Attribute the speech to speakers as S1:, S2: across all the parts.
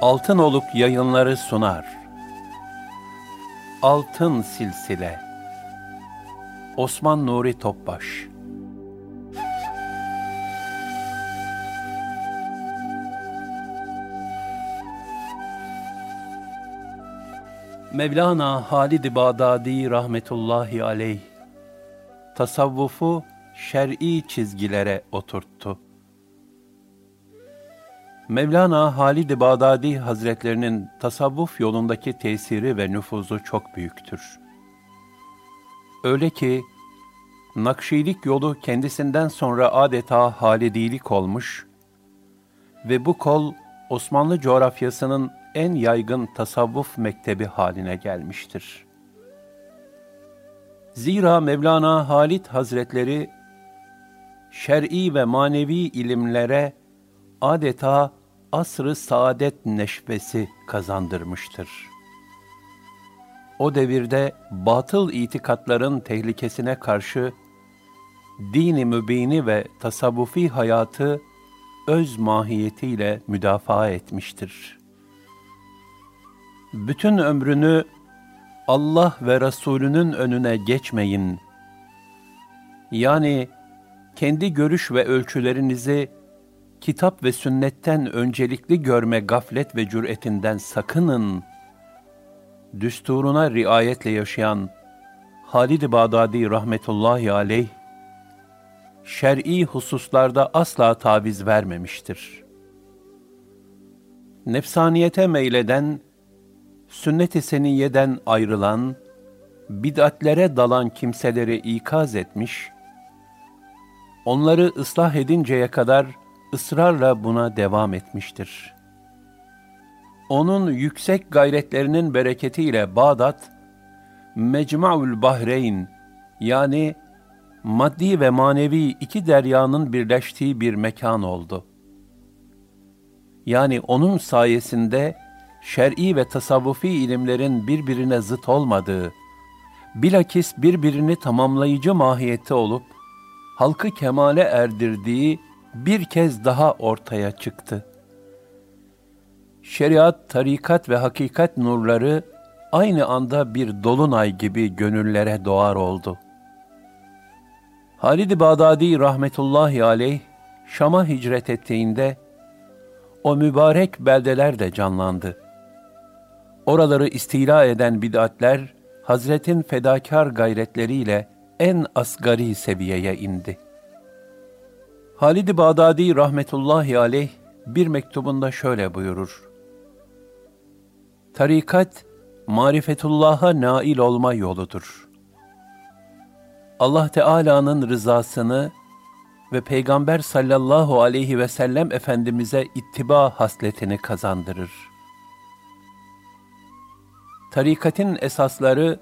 S1: Altınoluk yayınları sunar. Altın Silsile Osman Nuri Topbaş Mevlana Halid-i Bağdadi rahmetullahi aleyh tasavvufu şer'i çizgilere oturttu. Mevlana Halid-i Bağdadi Hazretlerinin tasavvuf yolundaki tesiri ve nüfuzu çok büyüktür. Öyle ki, Nakşilik yolu kendisinden sonra adeta halidilik olmuş ve bu kol Osmanlı coğrafyasının en yaygın tasavvuf mektebi haline gelmiştir. Zira Mevlana Halid Hazretleri şer'i ve manevi ilimlere adeta asrı saadet neşvesi kazandırmıştır. O devirde batıl itikatların tehlikesine karşı dini mübini ve tasavvufi hayatı öz mahiyetiyle müdafaa etmiştir. Bütün ömrünü Allah ve Resulünün önüne geçmeyin. Yani kendi görüş ve ölçülerinizi kitap ve sünnetten öncelikli görme gaflet ve cüretinden sakının. Düsturuna riayetle yaşayan Halid-i Bağdadi rahmetullahi aleyh, şer'i hususlarda asla taviz vermemiştir. Nefsaniyete meyleden, sünnet-i seniyeden ayrılan, bid'atlere dalan kimseleri ikaz etmiş, onları ıslah edinceye kadar ısrarla buna devam etmiştir. Onun yüksek gayretlerinin bereketiyle Bağdat, Mecmu'ül Bahreyn yani maddi ve manevi iki deryanın birleştiği bir mekan oldu. Yani onun sayesinde şer'i ve tasavvufi ilimlerin birbirine zıt olmadığı, bilakis birbirini tamamlayıcı mahiyette olup, halkı kemale erdirdiği bir kez daha ortaya çıktı. Şeriat, tarikat ve hakikat nurları aynı anda bir dolunay gibi gönüllere doğar oldu. Halid-i Bağdadi rahmetullahi aleyh Şam'a hicret ettiğinde o mübarek beldeler de canlandı. Oraları istila eden bid'atler Hazretin fedakar gayretleriyle en asgari seviyeye indi.'' Halid-i Bağdadi rahmetullahi aleyh bir mektubunda şöyle buyurur. Tarikat, marifetullah'a nail olma yoludur. Allah Teala'nın rızasını ve Peygamber sallallahu aleyhi ve sellem Efendimiz'e ittiba hasletini kazandırır. Tarikatin esasları,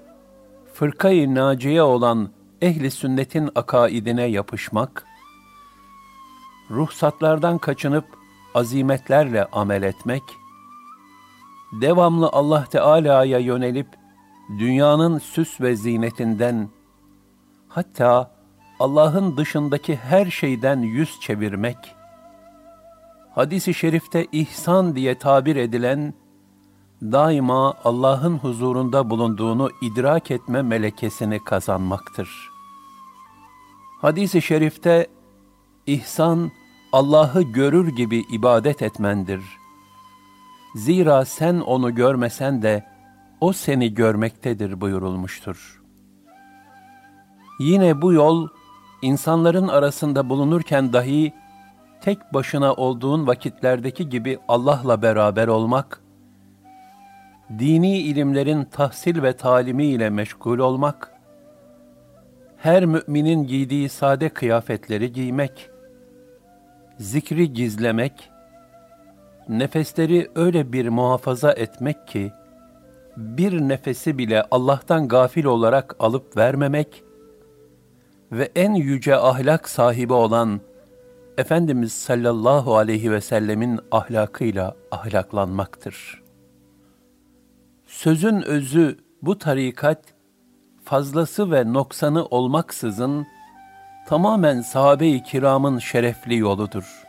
S1: fırkayı naciye olan ehli sünnetin akaidine yapışmak, ruhsatlardan kaçınıp azimetlerle amel etmek, devamlı Allah Teala'ya yönelip dünyanın süs ve zinetinden, hatta Allah'ın dışındaki her şeyden yüz çevirmek, hadis-i şerifte ihsan diye tabir edilen, daima Allah'ın huzurunda bulunduğunu idrak etme melekesini kazanmaktır. Hadis-i şerifte İhsan, Allah'ı görür gibi ibadet etmendir. Zira sen onu görmesen de, o seni görmektedir buyurulmuştur. Yine bu yol, insanların arasında bulunurken dahi, tek başına olduğun vakitlerdeki gibi Allah'la beraber olmak, dini ilimlerin tahsil ve talimi ile meşgul olmak, her müminin giydiği sade kıyafetleri giymek, zikri gizlemek, nefesleri öyle bir muhafaza etmek ki, bir nefesi bile Allah'tan gafil olarak alıp vermemek ve en yüce ahlak sahibi olan Efendimiz sallallahu aleyhi ve sellemin ahlakıyla ahlaklanmaktır. Sözün özü bu tarikat, fazlası ve noksanı olmaksızın, tamamen sahabe-i kiramın şerefli yoludur.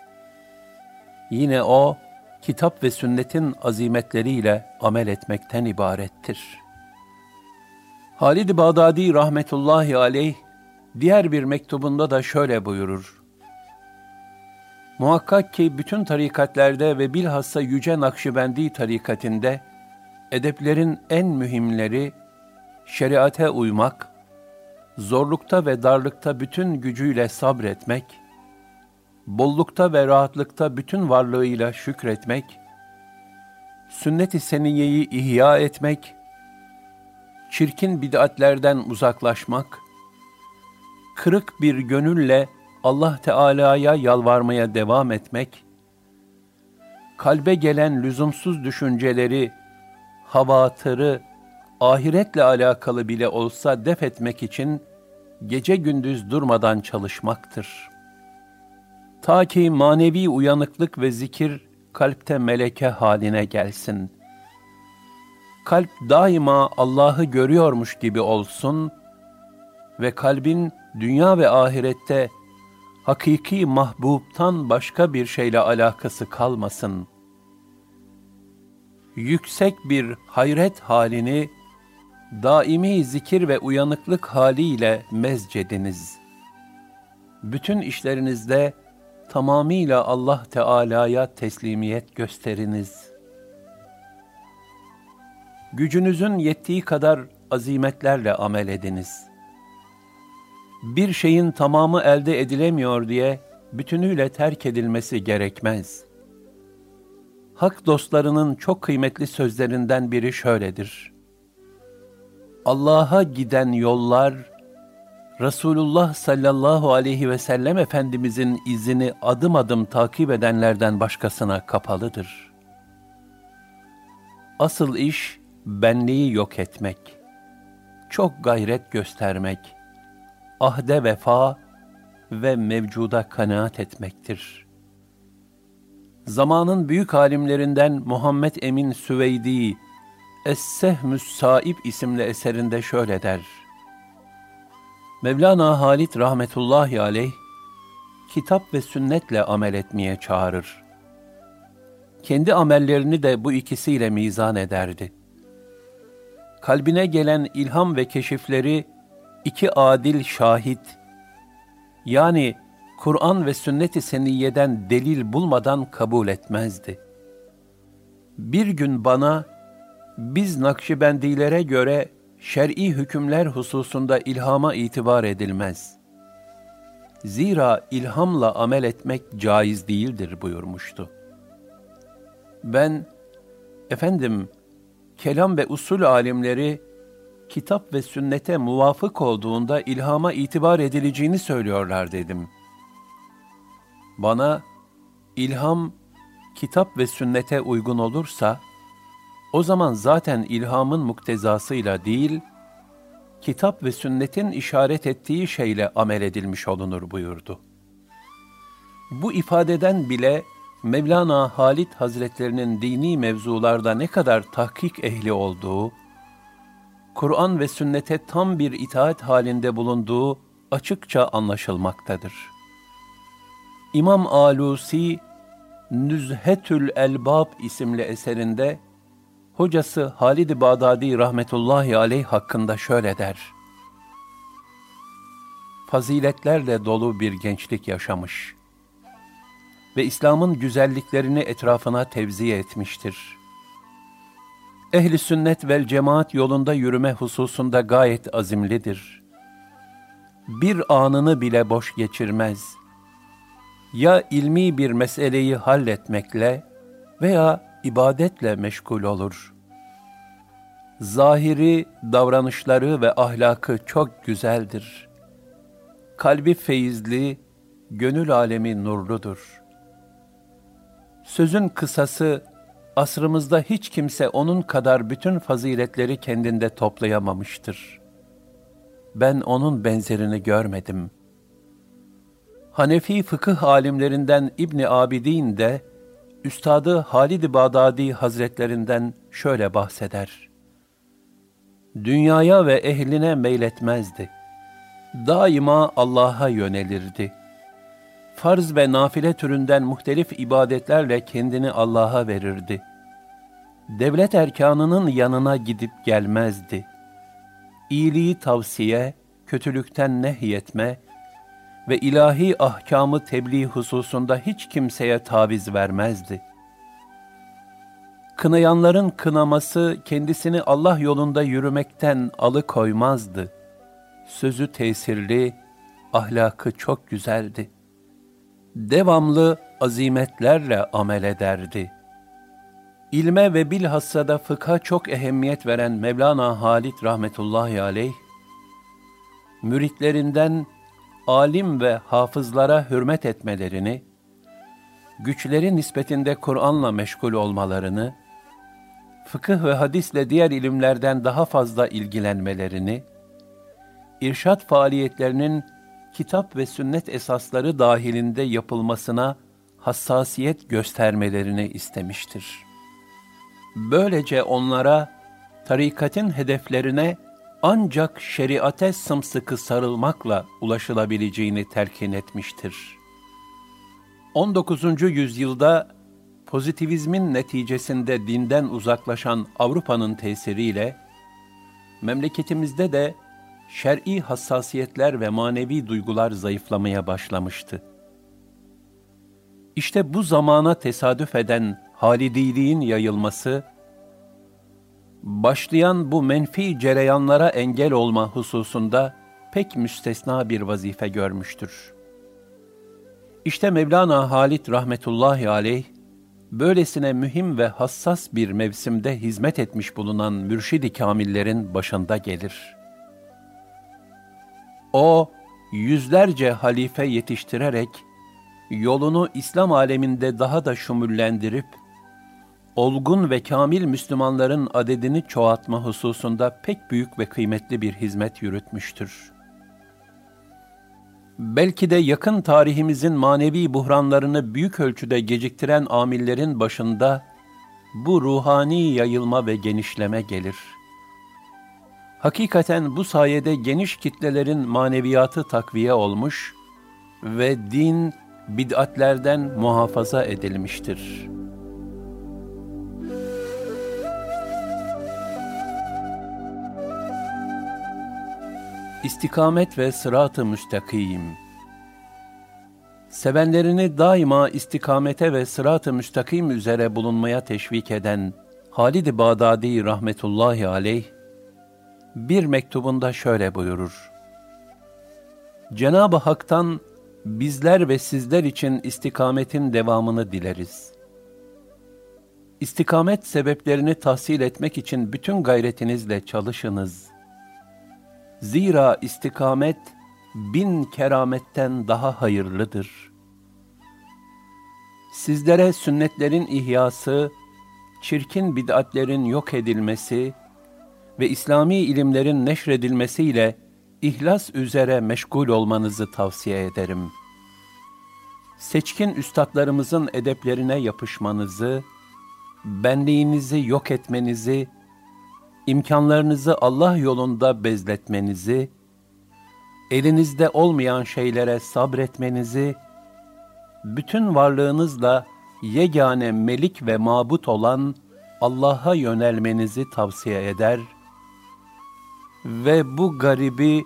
S1: Yine o, kitap ve sünnetin azimetleriyle amel etmekten ibarettir. Halid-i Bağdadi rahmetullahi aleyh diğer bir mektubunda da şöyle buyurur. Muhakkak ki bütün tarikatlerde ve bilhassa Yüce Nakşibendi tarikatinde edeplerin en mühimleri şeriate uymak, zorlukta ve darlıkta bütün gücüyle sabretmek, bollukta ve rahatlıkta bütün varlığıyla şükretmek, sünnet-i seniyeyi ihya etmek, çirkin bid'atlerden uzaklaşmak, kırık bir gönülle Allah Teala'ya yalvarmaya devam etmek, kalbe gelen lüzumsuz düşünceleri, havatırı, ahiretle alakalı bile olsa def etmek için gece gündüz durmadan çalışmaktır. Ta ki manevi uyanıklık ve zikir kalpte meleke haline gelsin. Kalp daima Allah'ı görüyormuş gibi olsun ve kalbin dünya ve ahirette hakiki mahbubtan başka bir şeyle alakası kalmasın. Yüksek bir hayret halini daimi zikir ve uyanıklık haliyle mezcediniz. Bütün işlerinizde tamamıyla Allah Teala'ya teslimiyet gösteriniz. Gücünüzün yettiği kadar azimetlerle amel ediniz. Bir şeyin tamamı elde edilemiyor diye bütünüyle terk edilmesi gerekmez. Hak dostlarının çok kıymetli sözlerinden biri şöyledir. Allah'a giden yollar, Resulullah sallallahu aleyhi ve sellem Efendimizin izini adım adım takip edenlerden başkasına kapalıdır. Asıl iş, benliği yok etmek, çok gayret göstermek, ahde vefa ve mevcuda kanaat etmektir. Zamanın büyük alimlerinden Muhammed Emin Süveydi, Es-Sehmüs Saib isimli eserinde şöyle der. Mevlana Halit rahmetullahi aleyh, kitap ve sünnetle amel etmeye çağırır. Kendi amellerini de bu ikisiyle mizan ederdi. Kalbine gelen ilham ve keşifleri iki adil şahit, yani Kur'an ve sünnet-i seniyeden delil bulmadan kabul etmezdi. Bir gün bana, biz Nakşibendilere göre şer'i hükümler hususunda ilhama itibar edilmez. Zira ilhamla amel etmek caiz değildir buyurmuştu. Ben, efendim, kelam ve usul alimleri, kitap ve sünnete muvafık olduğunda ilhama itibar edileceğini söylüyorlar dedim. Bana, ilham, kitap ve sünnete uygun olursa, o zaman zaten ilhamın muktezasıyla değil, kitap ve sünnetin işaret ettiği şeyle amel edilmiş olunur buyurdu. Bu ifadeden bile Mevlana Halit Hazretlerinin dini mevzularda ne kadar tahkik ehli olduğu, Kur'an ve sünnete tam bir itaat halinde bulunduğu açıkça anlaşılmaktadır. İmam Alusi, Nüzhetül Elbab isimli eserinde, hocası Halid-i Bağdadi rahmetullahi aleyh hakkında şöyle der. Faziletlerle dolu bir gençlik yaşamış ve İslam'ın güzelliklerini etrafına tevziye etmiştir. Ehli sünnet vel cemaat yolunda yürüme hususunda gayet azimlidir. Bir anını bile boş geçirmez. Ya ilmi bir meseleyi halletmekle veya ibadetle meşgul olur. Zahiri, davranışları ve ahlakı çok güzeldir. Kalbi feyizli, gönül alemi nurludur. Sözün kısası, asrımızda hiç kimse onun kadar bütün faziletleri kendinde toplayamamıştır. Ben onun benzerini görmedim. Hanefi fıkıh alimlerinden İbni Abidin de, Üstadı Halid-i Bağdadi Hazretlerinden şöyle bahseder. Dünyaya ve ehline meyletmezdi. Daima Allah'a yönelirdi. farz ve nafile türünden muhtelif ibadetlerle kendini Allah'a verirdi. Devlet erkanının yanına gidip gelmezdi. İyiliği tavsiye, kötülükten nehyetme ve ilahi ahkamı tebliğ hususunda hiç kimseye taviz vermezdi. Kınayanların kınaması kendisini Allah yolunda yürümekten alıkoymazdı. Sözü tesirli, ahlakı çok güzeldi. Devamlı azimetlerle amel ederdi. İlme ve bilhassa da fıkha çok ehemmiyet veren Mevlana Halit rahmetullahi aleyh, müritlerinden alim ve hafızlara hürmet etmelerini, güçleri nispetinde Kur'an'la meşgul olmalarını, fıkıh ve hadisle diğer ilimlerden daha fazla ilgilenmelerini, irşat faaliyetlerinin kitap ve sünnet esasları dahilinde yapılmasına hassasiyet göstermelerini istemiştir. Böylece onlara tarikatın hedeflerine ancak şeriate sımsıkı sarılmakla ulaşılabileceğini telkin etmiştir. 19. yüzyılda pozitivizmin neticesinde dinden uzaklaşan Avrupa'nın tesiriyle memleketimizde de şer'i hassasiyetler ve manevi duygular zayıflamaya başlamıştı. İşte bu zamana tesadüf eden halidiliğin yayılması, başlayan bu menfi cereyanlara engel olma hususunda pek müstesna bir vazife görmüştür. İşte Mevlana Halit rahmetullahi aleyh, böylesine mühim ve hassas bir mevsimde hizmet etmiş bulunan mürşidi kamillerin başında gelir. O, yüzlerce halife yetiştirerek, yolunu İslam aleminde daha da şumullendirip, olgun ve kamil Müslümanların adedini çoğaltma hususunda pek büyük ve kıymetli bir hizmet yürütmüştür. Belki de yakın tarihimizin manevi buhranlarını büyük ölçüde geciktiren amillerin başında bu ruhani yayılma ve genişleme gelir. Hakikaten bu sayede geniş kitlelerin maneviyatı takviye olmuş ve din bid'atlerden muhafaza edilmiştir.'' İstikamet ve sırat-ı müstakim. Sevenlerini daima istikamete ve sırat-ı müstakim üzere bulunmaya teşvik eden Halid-i Bağdadi rahmetullahi aleyh, bir mektubunda şöyle buyurur. Cenab-ı Hak'tan bizler ve sizler için istikametin devamını dileriz. İstikamet sebeplerini tahsil etmek için bütün gayretinizle çalışınız.'' Zira istikamet bin kerametten daha hayırlıdır. Sizlere sünnetlerin ihyası, çirkin bid'atlerin yok edilmesi ve İslami ilimlerin neşredilmesiyle ihlas üzere meşgul olmanızı tavsiye ederim. Seçkin üstadlarımızın edeplerine yapışmanızı, benliğinizi yok etmenizi imkanlarınızı Allah yolunda bezletmenizi, elinizde olmayan şeylere sabretmenizi, bütün varlığınızla yegane melik ve mabut olan Allah'a yönelmenizi tavsiye eder ve bu garibi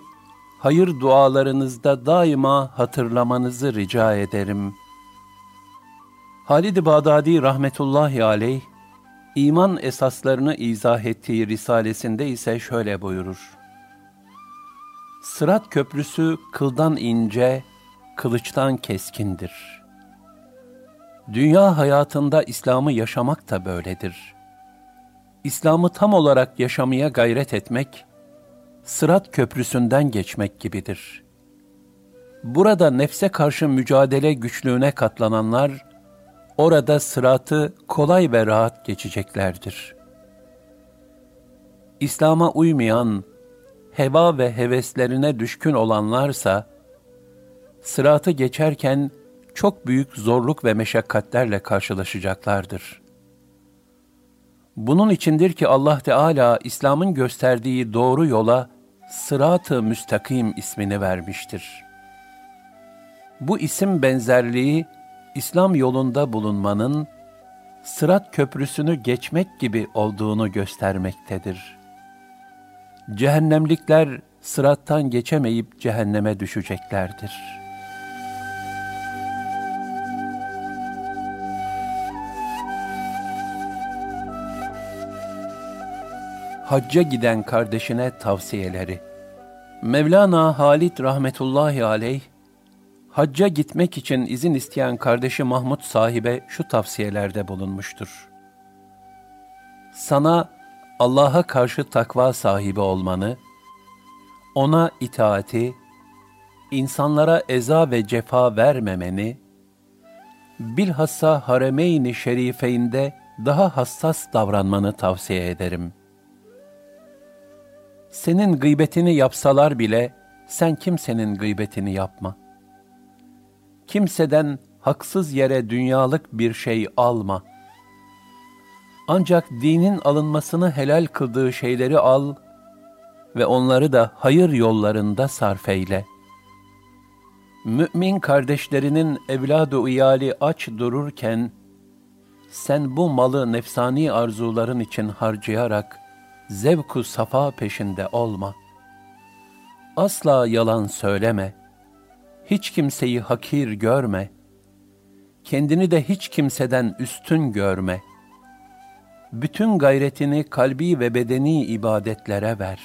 S1: hayır dualarınızda daima hatırlamanızı rica ederim. Halid-i Bağdadi rahmetullahi aleyh, İman esaslarını izah ettiği risalesinde ise şöyle buyurur. Sırat köprüsü kıldan ince, kılıçtan keskindir. Dünya hayatında İslam'ı yaşamak da böyledir. İslam'ı tam olarak yaşamaya gayret etmek, sırat köprüsünden geçmek gibidir. Burada nefse karşı mücadele güçlüğüne katlananlar, orada sıratı kolay ve rahat geçeceklerdir. İslam'a uymayan, heva ve heveslerine düşkün olanlarsa, sıratı geçerken çok büyük zorluk ve meşakkatlerle karşılaşacaklardır. Bunun içindir ki Allah Teala İslam'ın gösterdiği doğru yola sırat-ı müstakim ismini vermiştir. Bu isim benzerliği İslam yolunda bulunmanın Sırat köprüsünü geçmek gibi olduğunu göstermektedir. Cehennemlikler sırattan geçemeyip cehenneme düşeceklerdir.'' hacca giden kardeşine tavsiyeleri. Mevlana Halit rahmetullahi aleyh, hacca gitmek için izin isteyen kardeşi Mahmud sahibe şu tavsiyelerde bulunmuştur. Sana Allah'a karşı takva sahibi olmanı, ona itaati, insanlara eza ve cefa vermemeni, bilhassa haremeyn-i şerifeinde daha hassas davranmanı tavsiye ederim.'' Senin gıybetini yapsalar bile sen kimsenin gıybetini yapma. Kimseden haksız yere dünyalık bir şey alma. Ancak dinin alınmasını helal kıldığı şeyleri al ve onları da hayır yollarında sarf eyle. Mümin kardeşlerinin evladı iyali aç dururken, sen bu malı nefsani arzuların için harcayarak, zevku safa peşinde olma. Asla yalan söyleme. Hiç kimseyi hakir görme. Kendini de hiç kimseden üstün görme. Bütün gayretini kalbi ve bedeni ibadetlere ver.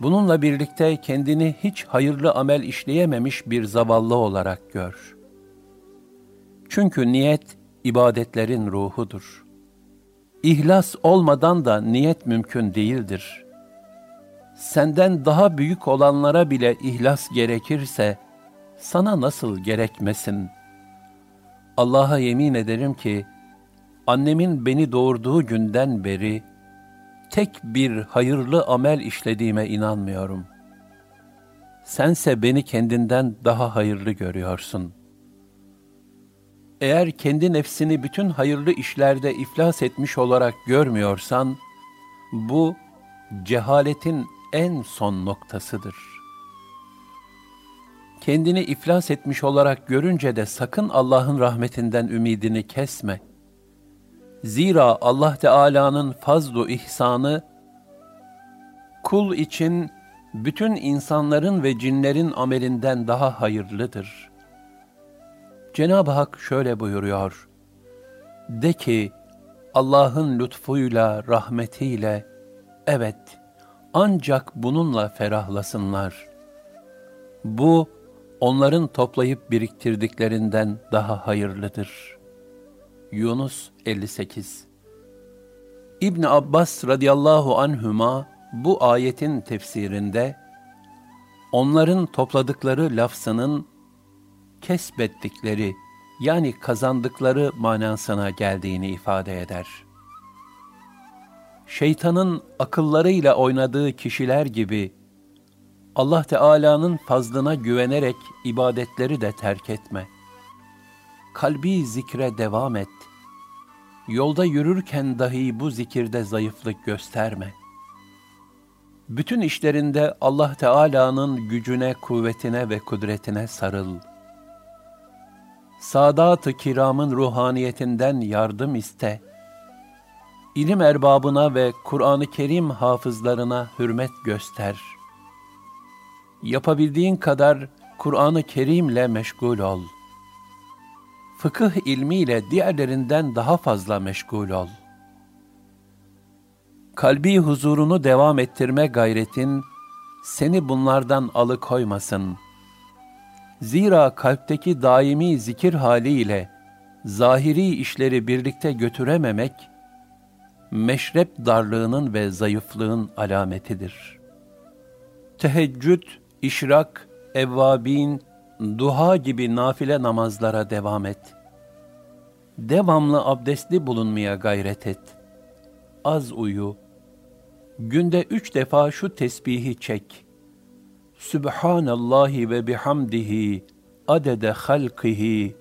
S1: Bununla birlikte kendini hiç hayırlı amel işleyememiş bir zavallı olarak gör. Çünkü niyet ibadetlerin ruhudur.'' İhlas olmadan da niyet mümkün değildir. Senden daha büyük olanlara bile ihlas gerekirse, sana nasıl gerekmesin? Allah'a yemin ederim ki, annemin beni doğurduğu günden beri, tek bir hayırlı amel işlediğime inanmıyorum. Sense beni kendinden daha hayırlı görüyorsun.'' Eğer kendi nefsini bütün hayırlı işlerde iflas etmiş olarak görmüyorsan, bu cehaletin en son noktasıdır. Kendini iflas etmiş olarak görünce de sakın Allah'ın rahmetinden ümidini kesme. Zira Allah Teala'nın fazlu ihsanı, kul için bütün insanların ve cinlerin amelinden daha hayırlıdır.'' Cenab-ı Hak şöyle buyuruyor. De ki, Allah'ın lütfuyla, rahmetiyle, evet, ancak bununla ferahlasınlar. Bu, onların toplayıp biriktirdiklerinden daha hayırlıdır. Yunus 58 İbn Abbas radıyallahu anhüma bu ayetin tefsirinde onların topladıkları lafzının kesbettikleri yani kazandıkları manasına geldiğini ifade eder. Şeytanın akıllarıyla oynadığı kişiler gibi Allah Teala'nın fazlına güvenerek ibadetleri de terk etme. Kalbi zikre devam et. Yolda yürürken dahi bu zikirde zayıflık gösterme. Bütün işlerinde Allah Teala'nın gücüne, kuvvetine ve kudretine sarıl.'' Sadat-ı kiramın ruhaniyetinden yardım iste. İlim erbabına ve Kur'an-ı Kerim hafızlarına hürmet göster. Yapabildiğin kadar Kur'an-ı Kerim'le meşgul ol. Fıkıh ilmiyle diğerlerinden daha fazla meşgul ol. Kalbi huzurunu devam ettirme gayretin seni bunlardan alıkoymasın.'' Zira kalpteki daimi zikir haliyle zahiri işleri birlikte götürememek, meşrep darlığının ve zayıflığın alametidir. Teheccüd, işrak, evvabin, duha gibi nafile namazlara devam et. Devamlı abdestli bulunmaya gayret et. Az uyu. Günde üç defa şu tesbihi çek.'' Sübhanallahi ve bihamdihi adede halkihi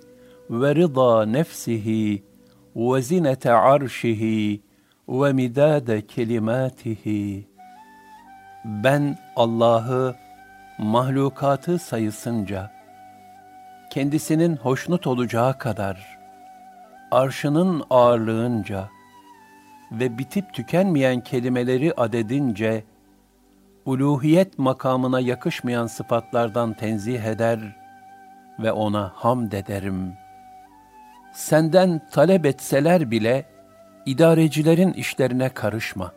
S1: ve rıza nefsihi ve zinete arşihi ve midade kelimatihi. Ben Allah'ı mahlukatı sayısınca, kendisinin hoşnut olacağı kadar, arşının ağırlığınca ve bitip tükenmeyen kelimeleri adedince, uluhiyet makamına yakışmayan sıfatlardan tenzih eder ve ona hamd ederim. Senden talep etseler bile, idarecilerin işlerine karışma.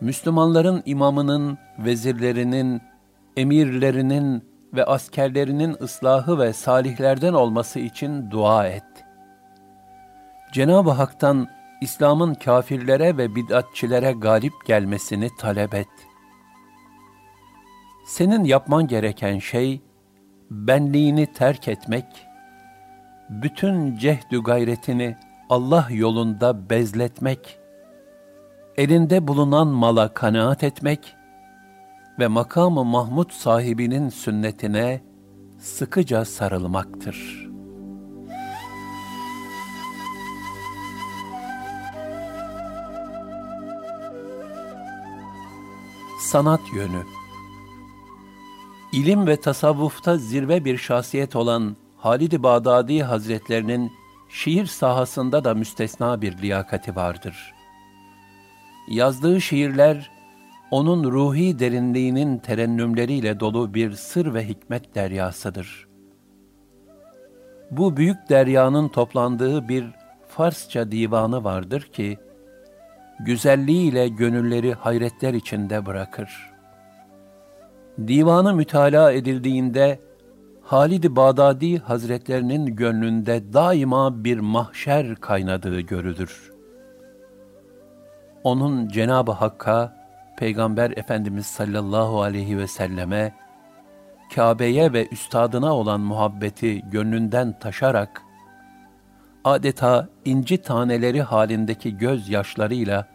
S1: Müslümanların imamının, vezirlerinin, emirlerinin ve askerlerinin ıslahı ve salihlerden olması için dua et. Cenab-ı Hak'tan İslam'ın kafirlere ve bid'atçilere galip gelmesini talep et. Senin yapman gereken şey, benliğini terk etmek, bütün cehdü gayretini Allah yolunda bezletmek, elinde bulunan mala kanaat etmek ve makamı Mahmud sahibinin sünnetine sıkıca sarılmaktır. Sanat yönü İlim ve tasavvufta zirve bir şahsiyet olan Halid-i Bağdadi Hazretlerinin şiir sahasında da müstesna bir liyakati vardır. Yazdığı şiirler, onun ruhi derinliğinin terennümleriyle dolu bir sır ve hikmet deryasıdır. Bu büyük deryanın toplandığı bir Farsça divanı vardır ki, güzelliğiyle gönülleri hayretler içinde bırakır. Divanı mütalaa edildiğinde, Halid-i Bağdadi Hazretlerinin gönlünde daima bir mahşer kaynadığı görülür. Onun Cenab-ı Hakk'a, Peygamber Efendimiz sallallahu aleyhi ve selleme, Kabe'ye ve üstadına olan muhabbeti gönlünden taşarak, adeta inci taneleri halindeki göz yaşlarıyla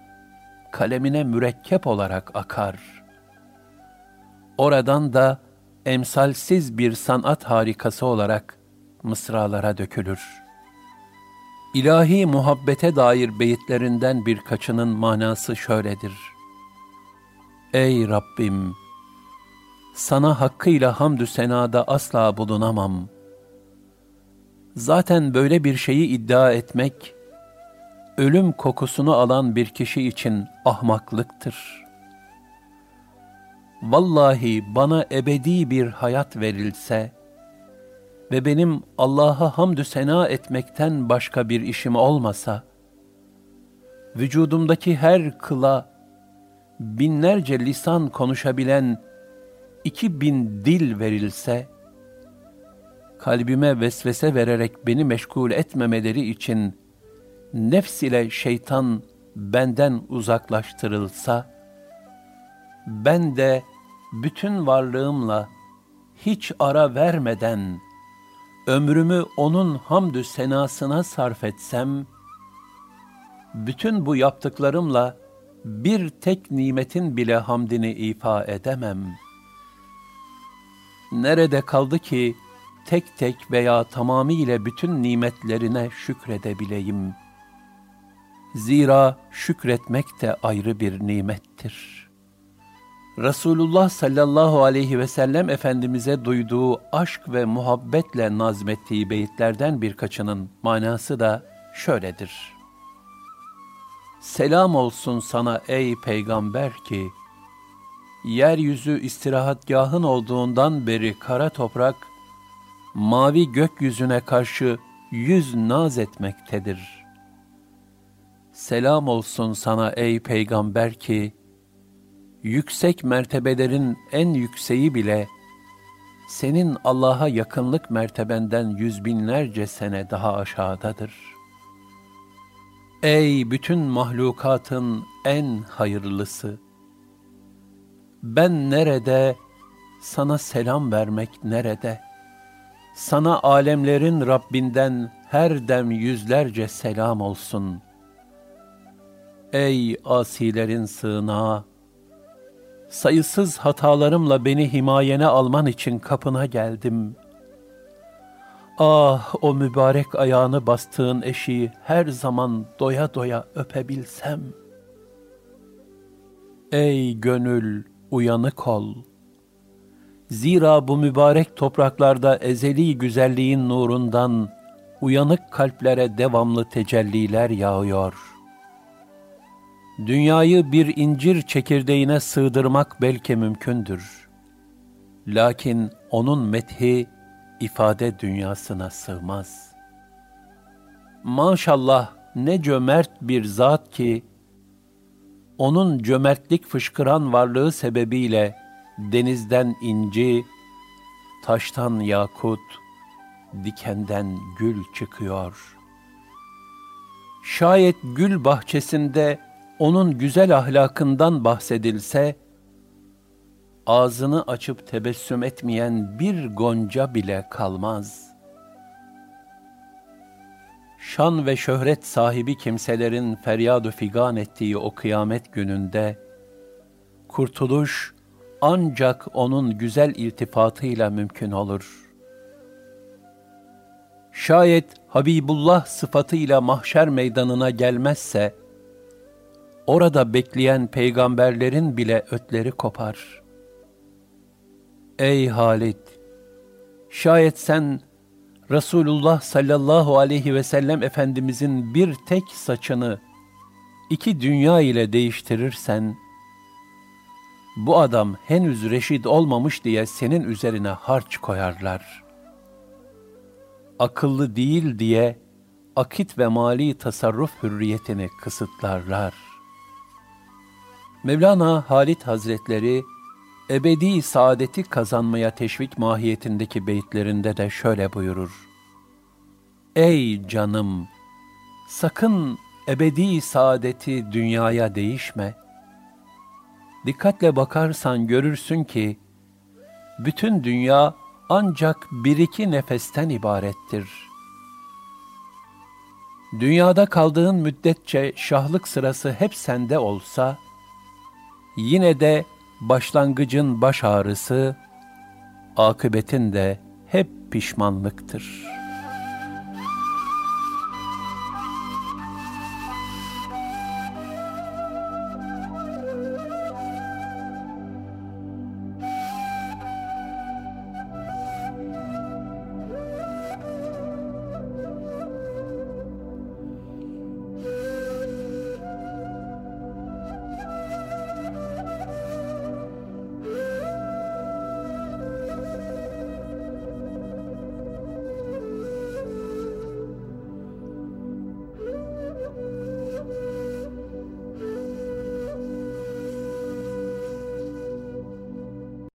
S1: kalemine mürekkep olarak akar. Oradan da emsalsiz bir sanat harikası olarak mısralara dökülür. İlahi muhabbete dair beyitlerinden birkaçının manası şöyledir. Ey Rabbim! Sana hakkıyla hamdü senada asla bulunamam. Zaten böyle bir şeyi iddia etmek, ölüm kokusunu alan bir kişi için ahmaklıktır. Vallahi bana ebedi bir hayat verilse ve benim Allah'a hamdü sena etmekten başka bir işim olmasa, vücudumdaki her kıla binlerce lisan konuşabilen iki bin dil verilse, kalbime vesvese vererek beni meşgul etmemeleri için nefs ile şeytan benden uzaklaştırılsa, ben de bütün varlığımla hiç ara vermeden ömrümü onun hamdü senasına sarf etsem, bütün bu yaptıklarımla bir tek nimetin bile hamdini ifa edemem. Nerede kaldı ki tek tek veya tamamıyla bütün nimetlerine şükredebileyim? Zira şükretmek de ayrı bir nimettir. Resulullah sallallahu aleyhi ve sellem Efendimiz'e duyduğu aşk ve muhabbetle nazmettiği beyitlerden birkaçının manası da şöyledir. Selam olsun sana ey peygamber ki, yeryüzü istirahatgahın olduğundan beri kara toprak, mavi gökyüzüne karşı yüz naz etmektedir. Selam olsun sana ey peygamber ki, yüksek mertebelerin en yükseği bile, senin Allah'a yakınlık mertebenden yüz binlerce sene daha aşağıdadır.'' Ey bütün mahlukatın en hayırlısı! Ben nerede, sana selam vermek nerede? Sana alemlerin Rabbinden her dem yüzlerce selam olsun. Ey asilerin sığınağı! Sayısız hatalarımla beni himayene alman için kapına geldim.'' Ah o mübarek ayağını bastığın eşiği her zaman doya doya öpebilsem. Ey gönül uyanık ol. Zira bu mübarek topraklarda ezeli güzelliğin nurundan uyanık kalplere devamlı tecelliler yağıyor. Dünyayı bir incir çekirdeğine sığdırmak belki mümkündür. Lakin onun methi ifade dünyasına sığmaz. Maşallah ne cömert bir zat ki, onun cömertlik fışkıran varlığı sebebiyle denizden inci, taştan yakut, dikenden gül çıkıyor. Şayet gül bahçesinde onun güzel ahlakından bahsedilse, ağzını açıp tebessüm etmeyen bir gonca bile kalmaz. Şan ve şöhret sahibi kimselerin feryadu figan ettiği o kıyamet gününde, kurtuluş ancak onun güzel iltifatıyla mümkün olur. Şayet Habibullah sıfatıyla mahşer meydanına gelmezse, orada bekleyen peygamberlerin bile ötleri kopar. Ey Halid! Şayet sen Resulullah sallallahu aleyhi ve sellem Efendimizin bir tek saçını iki dünya ile değiştirirsen, bu adam henüz reşit olmamış diye senin üzerine harç koyarlar. Akıllı değil diye akit ve mali tasarruf hürriyetini kısıtlarlar. Mevlana Halit Hazretleri, ebedi saadeti kazanmaya teşvik mahiyetindeki beyitlerinde de şöyle buyurur. Ey canım! Sakın ebedi saadeti dünyaya değişme. Dikkatle bakarsan görürsün ki, bütün dünya ancak bir iki nefesten ibarettir. Dünyada kaldığın müddetçe şahlık sırası hep sende olsa, yine de başlangıcın baş ağrısı, akıbetin de hep pişmanlıktır.''